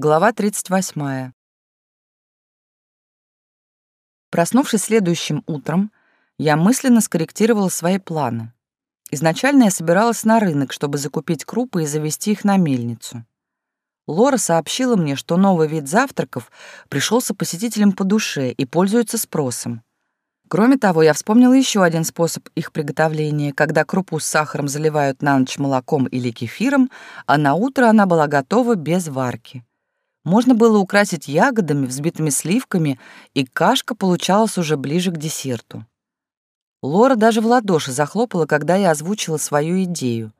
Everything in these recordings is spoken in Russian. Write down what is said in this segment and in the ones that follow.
Глава 38. Проснувшись следующим утром, я мысленно скорректировала свои планы. Изначально я собиралась на рынок, чтобы закупить крупы и завести их на мельницу. Лора сообщила мне, что новый вид завтраков пришелся посетителям по душе и пользуется спросом. Кроме того, я вспомнила еще один способ их приготовления, когда крупу с сахаром заливают на ночь молоком или кефиром, а на утро она была готова без варки. Можно было украсить ягодами, взбитыми сливками, и кашка получалась уже ближе к десерту. Лора даже в ладоши захлопала, когда я озвучила свою идею.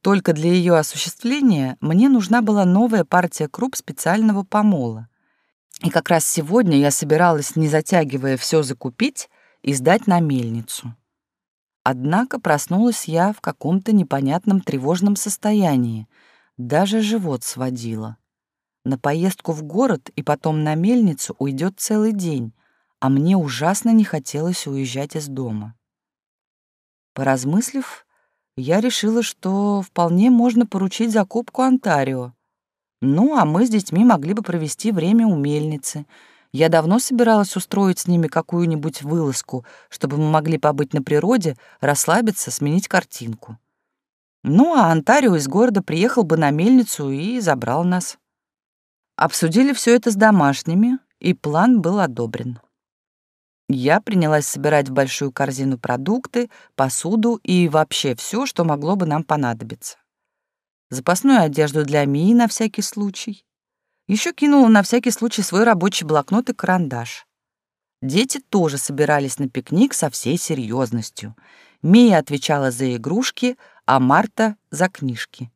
Только для ее осуществления мне нужна была новая партия круп специального помола. И как раз сегодня я собиралась, не затягивая, все закупить и сдать на мельницу. Однако проснулась я в каком-то непонятном тревожном состоянии, даже живот сводило. На поездку в город и потом на мельницу уйдет целый день, а мне ужасно не хотелось уезжать из дома. Поразмыслив, я решила, что вполне можно поручить закупку Онтарио. Ну, а мы с детьми могли бы провести время у мельницы. Я давно собиралась устроить с ними какую-нибудь вылазку, чтобы мы могли побыть на природе, расслабиться, сменить картинку. Ну, а Онтарио из города приехал бы на мельницу и забрал нас. Обсудили все это с домашними, и план был одобрен. Я принялась собирать в большую корзину продукты, посуду и вообще все, что могло бы нам понадобиться. Запасную одежду для Мии на всякий случай. Еще кинула на всякий случай свой рабочий блокнот и карандаш. Дети тоже собирались на пикник со всей серьезностью. Мия отвечала за игрушки, а Марта — за книжки.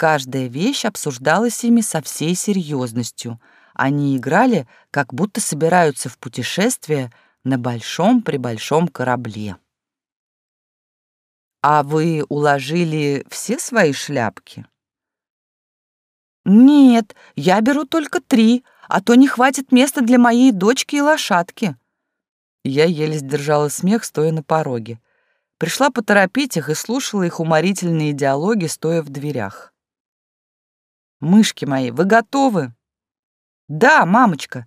Каждая вещь обсуждалась ими со всей серьезностью. Они играли, как будто собираются в путешествие — на большом-пребольшом корабле. «А вы уложили все свои шляпки?» «Нет, я беру только три, а то не хватит места для моей дочки и лошадки». Я еле сдержала смех, стоя на пороге. Пришла поторопить их и слушала их уморительные диалоги, стоя в дверях. «Мышки мои, вы готовы?» «Да, мамочка»,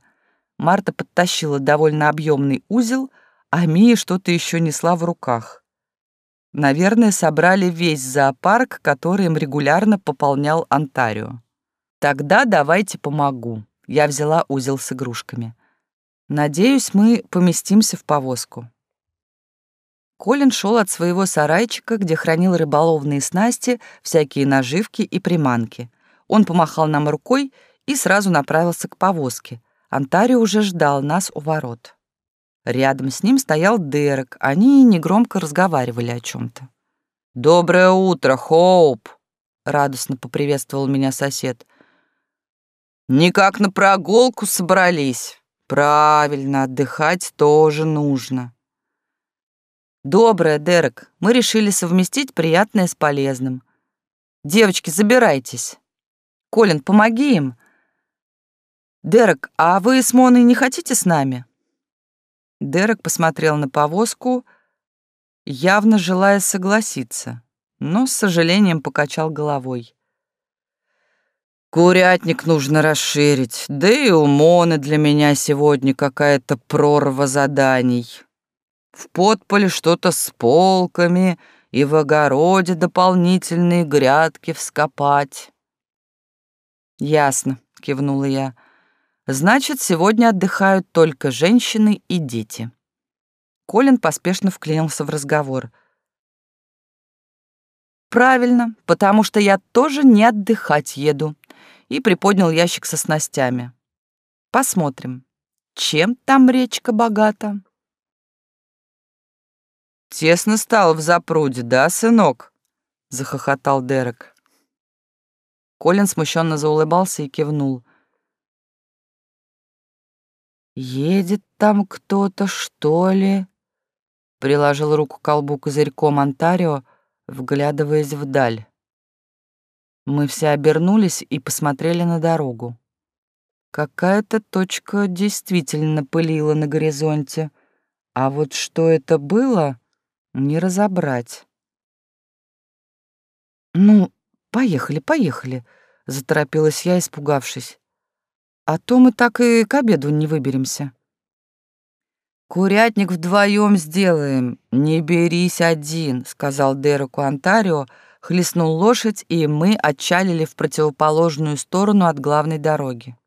Марта подтащила довольно объемный узел, а Мия что-то еще несла в руках. Наверное, собрали весь зоопарк, который им регулярно пополнял Онтарио. Тогда давайте помогу. Я взяла узел с игрушками. Надеюсь, мы поместимся в повозку. Колин шел от своего сарайчика, где хранил рыболовные снасти, всякие наживки и приманки. Он помахал нам рукой и сразу направился к повозке — Антарио уже ждал нас у ворот. Рядом с ним стоял Дерек, они негромко разговаривали о чем то «Доброе утро, Хоуп!» — радостно поприветствовал меня сосед. «Никак на прогулку собрались. Правильно, отдыхать тоже нужно». «Доброе, Дерек. Мы решили совместить приятное с полезным. Девочки, забирайтесь. Колин, помоги им. «Дерек, а вы с Моной не хотите с нами?» Дерек посмотрел на повозку, явно желая согласиться, но с сожалением покачал головой. «Курятник нужно расширить, да и у Моны для меня сегодня какая-то прорва заданий. В подполе что-то с полками и в огороде дополнительные грядки вскопать». «Ясно», — кивнула я, — Значит, сегодня отдыхают только женщины и дети. Колин поспешно вклинился в разговор. Правильно, потому что я тоже не отдыхать еду. И приподнял ящик со снастями. Посмотрим, чем там речка богата. Тесно стало в запруде, да, сынок? захохотал Дерек. Колин смущенно заулыбался и кивнул. «Едет там кто-то, что ли?» Приложил руку к колбу козырьком Онтарио, вглядываясь вдаль. Мы все обернулись и посмотрели на дорогу. Какая-то точка действительно пылила на горизонте, а вот что это было, не разобрать. «Ну, поехали, поехали», — заторопилась я, испугавшись. А то мы так и к обеду не выберемся. «Курятник вдвоем сделаем, не берись один», — сказал Дереку Онтарио, хлестнул лошадь, и мы отчалили в противоположную сторону от главной дороги.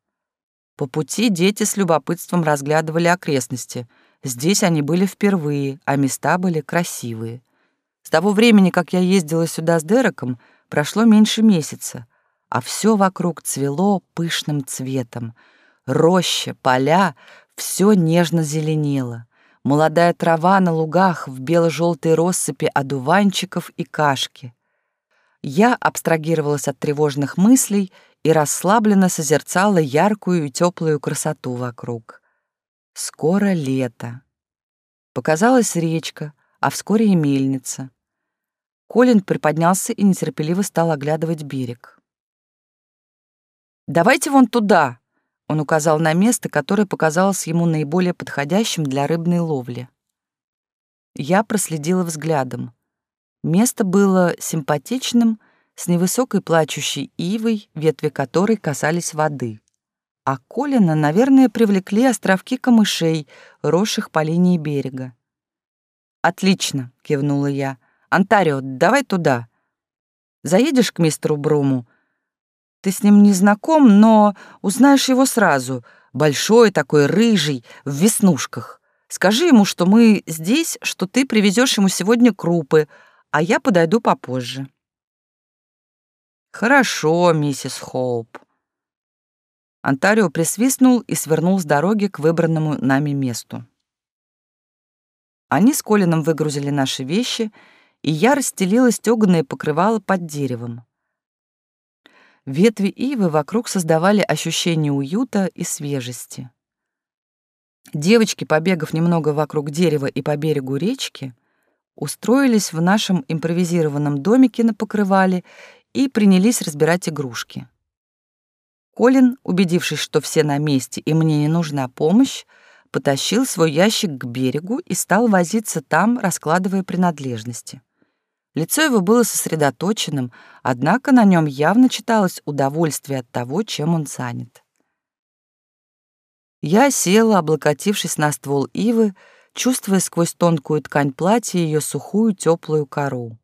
По пути дети с любопытством разглядывали окрестности. Здесь они были впервые, а места были красивые. С того времени, как я ездила сюда с Дереком, прошло меньше месяца, а все вокруг цвело пышным цветом. Роща, поля — все нежно зеленело. Молодая трава на лугах в бело-желтой россыпи одуванчиков и кашки. Я абстрагировалась от тревожных мыслей и расслабленно созерцала яркую и теплую красоту вокруг. Скоро лето. Показалась речка, а вскоре и мельница. Колин приподнялся и нетерпеливо стал оглядывать берег. «Давайте вон туда!» — он указал на место, которое показалось ему наиболее подходящим для рыбной ловли. Я проследила взглядом. Место было симпатичным, с невысокой плачущей ивой, ветви которой касались воды. А Колина, наверное, привлекли островки камышей, росших по линии берега. «Отлично», — кивнула я. Антарио, давай туда. Заедешь к мистеру Бруму? Ты с ним не знаком, но узнаешь его сразу. Большой такой, рыжий, в веснушках. Скажи ему, что мы здесь, что ты привезешь ему сегодня крупы, а я подойду попозже. Хорошо, миссис Хоуп. Антарио присвистнул и свернул с дороги к выбранному нами месту. Они с Колином выгрузили наши вещи — и я расстелила стёганое покрывало под деревом. Ветви ивы вокруг создавали ощущение уюта и свежести. Девочки, побегав немного вокруг дерева и по берегу речки, устроились в нашем импровизированном домике на покрывале и принялись разбирать игрушки. Колин, убедившись, что все на месте и мне не нужна помощь, потащил свой ящик к берегу и стал возиться там, раскладывая принадлежности. Лицо его было сосредоточенным, однако на нем явно читалось удовольствие от того, чем он занят. Я села, облокотившись на ствол ивы, чувствуя сквозь тонкую ткань платья ее сухую теплую кору.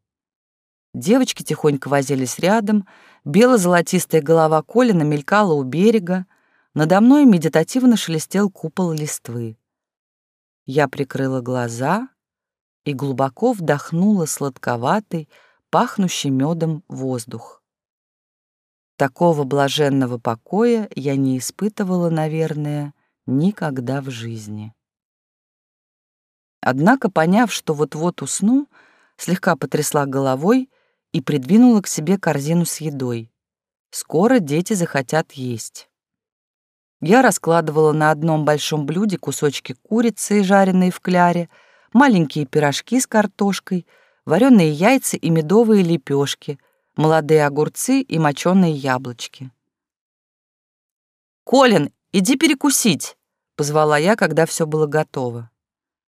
Девочки тихонько возились рядом, бело-золотистая голова Колина мелькала у берега, надо мной медитативно шелестел купол листвы. Я прикрыла глаза и глубоко вдохнула сладковатый, пахнущий медом воздух. Такого блаженного покоя я не испытывала, наверное, никогда в жизни. Однако, поняв, что вот-вот усну, слегка потрясла головой и придвинула к себе корзину с едой. Скоро дети захотят есть. Я раскладывала на одном большом блюде кусочки курицы, жареные в кляре, маленькие пирожки с картошкой, вареные яйца и медовые лепешки, молодые огурцы и моченые яблочки. «Колин, иди перекусить!» — позвала я, когда все было готово.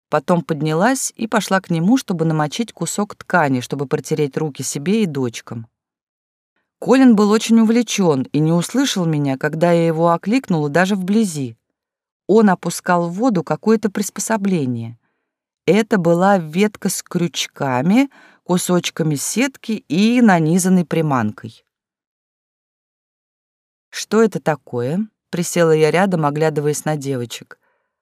Потом поднялась и пошла к нему, чтобы намочить кусок ткани, чтобы протереть руки себе и дочкам. Колин был очень увлечен и не услышал меня, когда я его окликнула даже вблизи. Он опускал в воду какое-то приспособление. Это была ветка с крючками, кусочками сетки и нанизанной приманкой. «Что это такое?» — присела я рядом, оглядываясь на девочек.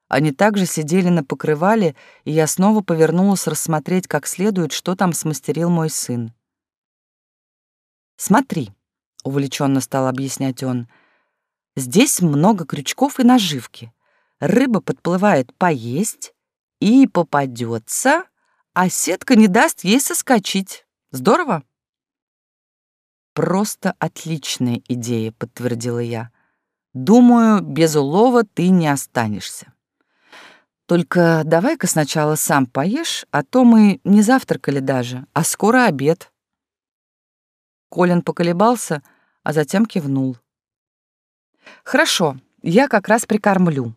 Они также сидели на покрывале, и я снова повернулась рассмотреть как следует, что там смастерил мой сын. «Смотри», — увлеченно стал объяснять он, — «здесь много крючков и наживки. Рыба подплывает поесть, и попадется, а сетка не даст ей соскочить. Здорово? Просто отличная идея, подтвердила я. Думаю, без улова ты не останешься. Только давай-ка сначала сам поешь, а то мы не завтракали даже, а скоро обед. Колин поколебался, а затем кивнул. Хорошо, я как раз прикормлю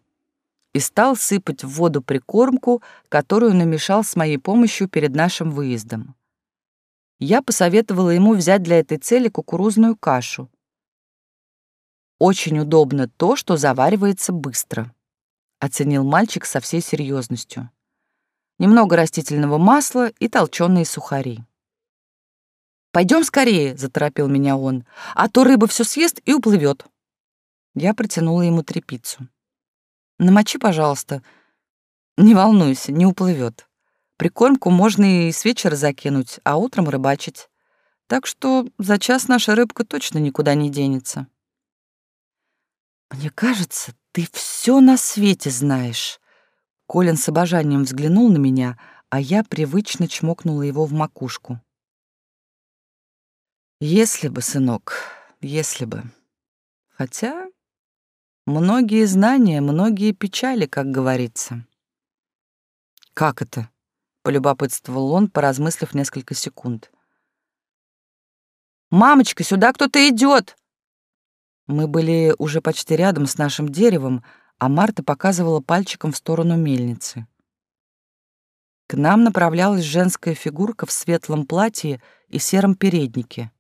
и стал сыпать в воду прикормку, которую намешал с моей помощью перед нашим выездом. Я посоветовала ему взять для этой цели кукурузную кашу. Очень удобно то, что заваривается быстро, оценил мальчик со всей серьезностью. Немного растительного масла и толченые сухари. Пойдем скорее, заторопил меня он, а то рыба все съест и уплывет. Я протянула ему трепицу. Намочи, пожалуйста. Не волнуйся, не уплывет. Прикормку можно и с вечера закинуть, а утром рыбачить. Так что за час наша рыбка точно никуда не денется. Мне кажется, ты все на свете знаешь. Колин с обожанием взглянул на меня, а я привычно чмокнула его в макушку. Если бы, сынок, если бы. Хотя многие знания, многие печали, как говорится. Как это? полюбопытствовал он, поразмыслив несколько секунд. Мамочка, сюда кто-то идет. Мы были уже почти рядом с нашим деревом, а Марта показывала пальчиком в сторону мельницы. К нам направлялась женская фигурка в светлом платье и сером переднике.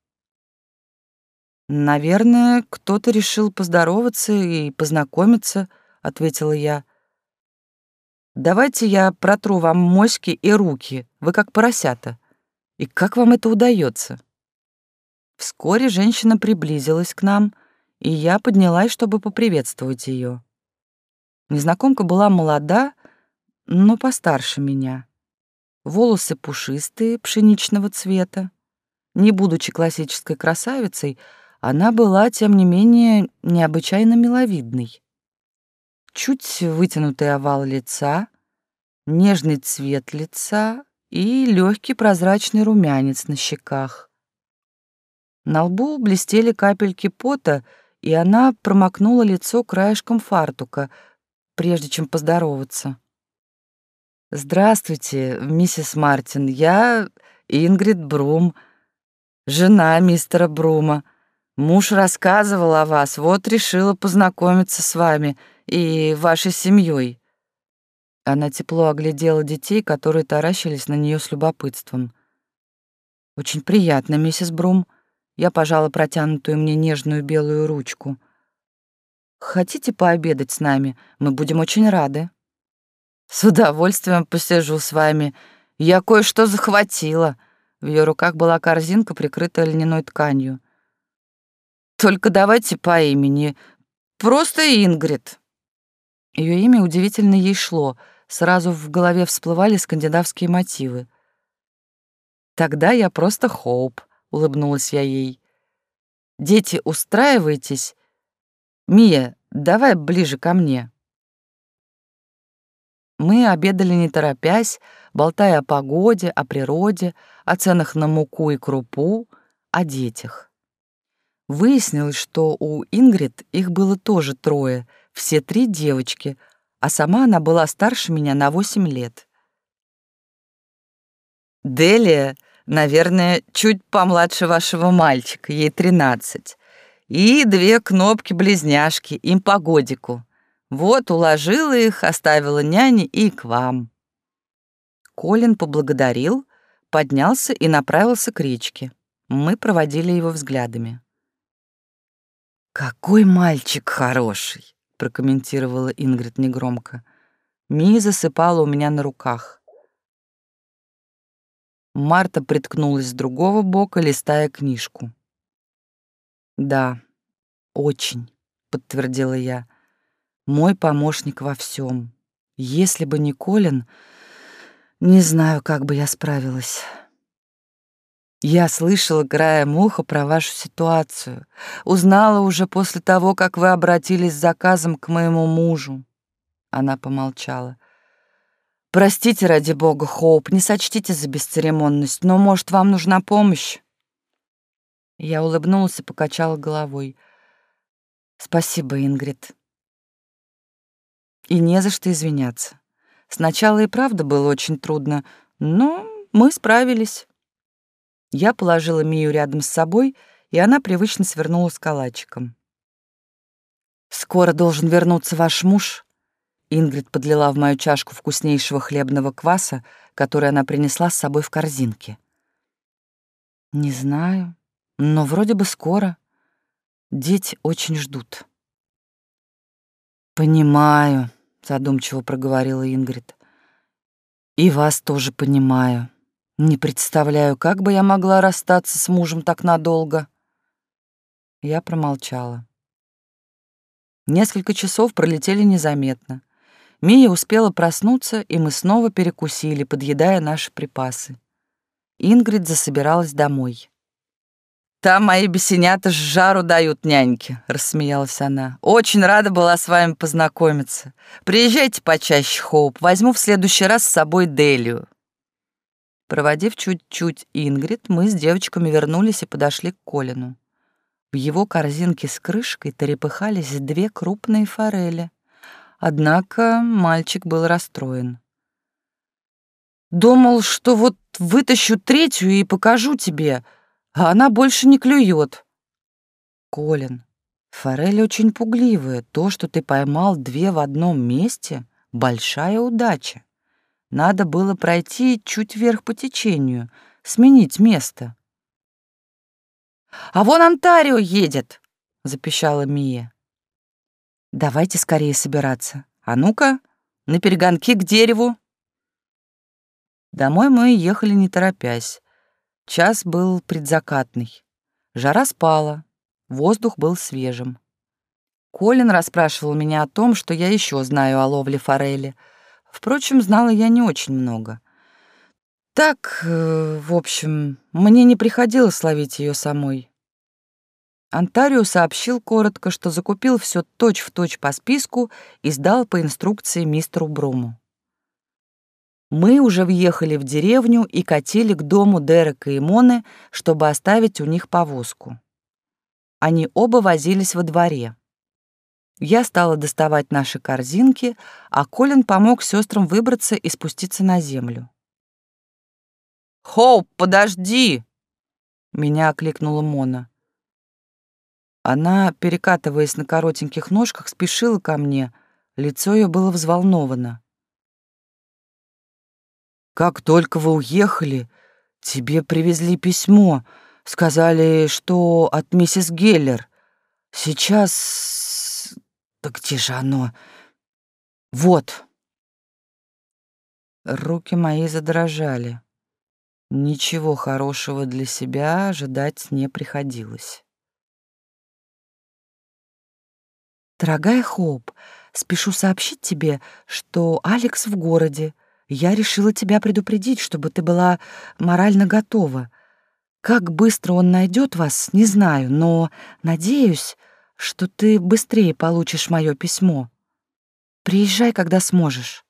«Наверное, кто-то решил поздороваться и познакомиться», — ответила я. «Давайте я протру вам моськи и руки, вы как поросята. И как вам это удается?» Вскоре женщина приблизилась к нам, и я поднялась, чтобы поприветствовать ее. Незнакомка была молода, но постарше меня. Волосы пушистые, пшеничного цвета. Не будучи классической красавицей, она была, тем не менее, необычайно миловидной. Чуть вытянутый овал лица, нежный цвет лица и легкий прозрачный румянец на щеках. На лбу блестели капельки пота, и она промокнула лицо краешком фартука, прежде чем поздороваться. «Здравствуйте, миссис Мартин, я Ингрид Брум, жена мистера Брума», Муж рассказывал о вас, вот решила познакомиться с вами и вашей семьей. Она тепло оглядела детей, которые таращились на нее с любопытством. Очень приятно, миссис Брум. Я пожала протянутую мне нежную белую ручку. Хотите пообедать с нами? Мы будем очень рады. С удовольствием посижу с вами. Я кое-что захватила. В ее руках была корзинка, прикрытая льняной тканью. Только давайте по имени. Просто Ингрид». Ее имя удивительно ей шло. Сразу в голове всплывали скандинавские мотивы. «Тогда я просто Хоуп», — улыбнулась я ей. «Дети, устраивайтесь. Мия, давай ближе ко мне». Мы обедали не торопясь, болтая о погоде, о природе, о ценах на муку и крупу, о детях. Выяснилось, что у Ингрид их было тоже трое, все три девочки, а сама она была старше меня на восемь лет. Делия, наверное, чуть помладше вашего мальчика, ей тринадцать. И две кнопки-близняшки, им по годику. Вот, уложила их, оставила няне и к вам. Колин поблагодарил, поднялся и направился к речке. Мы проводили его взглядами. «Какой мальчик хороший!» — прокомментировала Ингрид негромко. Ми засыпала у меня на руках. Марта приткнулась с другого бока, листая книжку. «Да, очень», — подтвердила я. «Мой помощник во всем. Если бы не Колин, не знаю, как бы я справилась». Я слышала краем уха про вашу ситуацию. Узнала уже после того, как вы обратились с заказом к моему мужу. Она помолчала. Простите, ради бога, Хоуп, не сочтите за бесцеремонность, но, может, вам нужна помощь? Я улыбнулась и покачала головой. Спасибо, Ингрид. И не за что извиняться. Сначала и правда было очень трудно, но мы справились. Я положила Мию рядом с собой, и она привычно свернулась калачиком. «Скоро должен вернуться ваш муж», Ингрид подлила в мою чашку вкуснейшего хлебного кваса, который она принесла с собой в корзинке. «Не знаю, но вроде бы скоро. Дети очень ждут. «Понимаю», — задумчиво проговорила Ингрид. «И вас тоже понимаю. Не представляю, как бы я могла расстаться с мужем так надолго». Я промолчала. Несколько часов пролетели незаметно. Мия успела проснуться, и мы снова перекусили, подъедая наши припасы. Ингрид засобиралась домой. «Там мои бесенята с жару дают няньки», — рассмеялась она. «Очень рада была с вами познакомиться. Приезжайте почаще, Хоуп. Возьму в следующий раз с собой Делию». Проводив чуть-чуть Ингрид, мы с девочками вернулись и подошли к Колину. В его корзинке с крышкой трепыхались две крупные форели. Однако мальчик был расстроен. «Думал, что вот вытащу третью и покажу тебе», а она больше не клюет. Колин, форели очень пугливые. То, что ты поймал две в одном месте, большая удача. Надо было пройти чуть вверх по течению, сменить место. «А вон Онтарио едет!» — запищала Мия. «Давайте скорее собираться. А ну-ка, на перегонки к дереву!» Домой мы ехали не торопясь. Час был предзакатный. Жара спала, воздух был свежим. Колин расспрашивал меня о том, что я еще знаю о ловле форели. Впрочем, знала я не очень много. Так, э, в общем, мне не приходилось ловить ее самой. Онтарио сообщил коротко, что закупил все точь-в-точь по списку и сдал по инструкции мистеру Бруму. Мы уже въехали в деревню и катили к дому Дерека и Моны, чтобы оставить у них повозку. Они оба возились во дворе. Я стала доставать наши корзинки, а Колин помог сестрам выбраться и спуститься на землю. «Хоуп, подожди!» — меня окликнула Мона. Она, перекатываясь на коротеньких ножках, спешила ко мне, лицо ее было взволновано. Как только вы уехали, тебе привезли письмо. Сказали, что от миссис Геллер. Сейчас... Да где же оно? Вот. Руки мои задрожали. Ничего хорошего для себя ожидать не приходилось. Дорогая Хоуп, спешу сообщить тебе, что Алекс в городе. Я решила тебя предупредить, чтобы ты была морально готова. Как быстро он найдет вас, не знаю, но надеюсь, что ты быстрее получишь мое письмо. Приезжай, когда сможешь.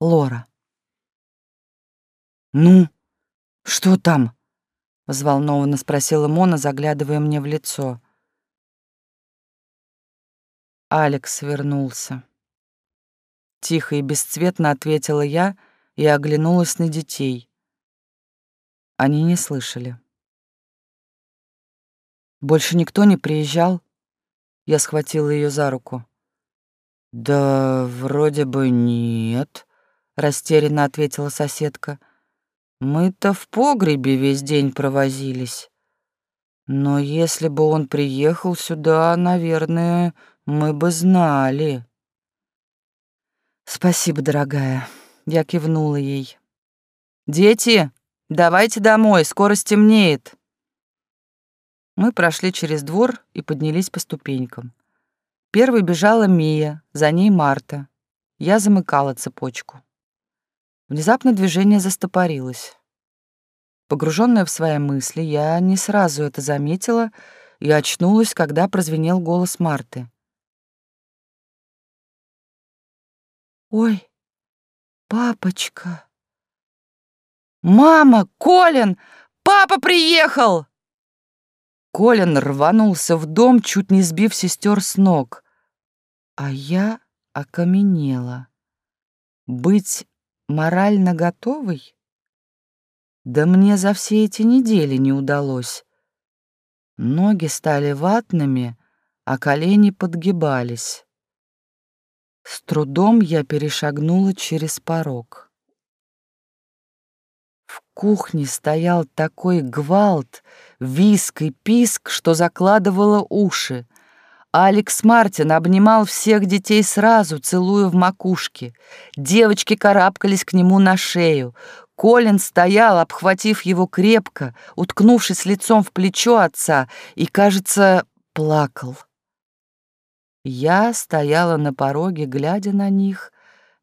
Лора. «Ну, что там?» — взволнованно спросила Мона, заглядывая мне в лицо. Алекс вернулся. Тихо и бесцветно ответила я и оглянулась на детей. Они не слышали. Больше никто не приезжал? Я схватила ее за руку. Да, вроде бы нет, растерянно ответила соседка. Мы-то в погребе весь день провозились. Но если бы он приехал сюда, наверное, мы бы знали. «Спасибо, дорогая», — я кивнула ей. «Дети, давайте домой, скоро стемнеет». Мы прошли через двор и поднялись по ступенькам. Первой бежала Мия, за ней Марта. Я замыкала цепочку. Внезапно движение застопорилось. Погруженная в свои мысли, я не сразу это заметила и очнулась, когда прозвенел голос Марты. Ой, папочка. Мама, Колин, папа приехал! Колин рванулся в дом, чуть не сбив сестер с ног. А я окаменела. Быть морально готовой? Да мне за все эти недели не удалось. Ноги стали ватными, а колени подгибались. С трудом я перешагнула через порог. В кухне стоял такой гвалт, виск и писк, что закладывало уши. Алекс Мартин обнимал всех детей сразу, целуя в макушке. Девочки карабкались к нему на шею. Колин стоял, обхватив его крепко, уткнувшись лицом в плечо отца, и, кажется, плакал. Я стояла на пороге, глядя на них,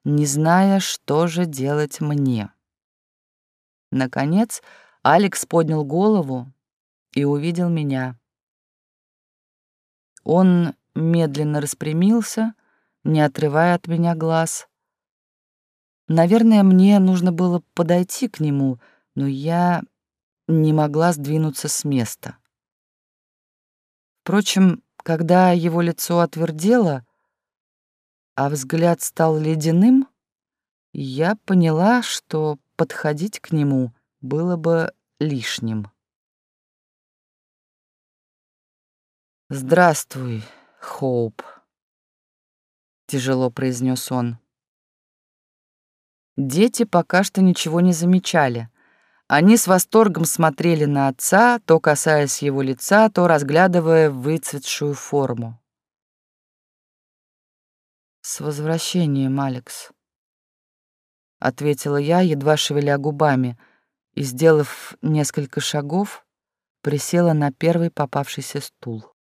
не зная, что же делать мне. Наконец, Алекс поднял голову и увидел меня. Он медленно распрямился, не отрывая от меня глаз. Наверное, мне нужно было подойти к нему, но я не могла сдвинуться с места. Впрочем, когда его лицо отвердело, а взгляд стал ледяным, я поняла, что подходить к нему было бы лишним. «Здравствуй, Хоуп», — тяжело произнес он. Дети пока что ничего не замечали. Они с восторгом смотрели на отца, то касаясь его лица, то разглядывая выцветшую форму. «С возвращением, Алекс», — ответила я, едва шевеля губами, и, сделав несколько шагов, присела на первый попавшийся стул.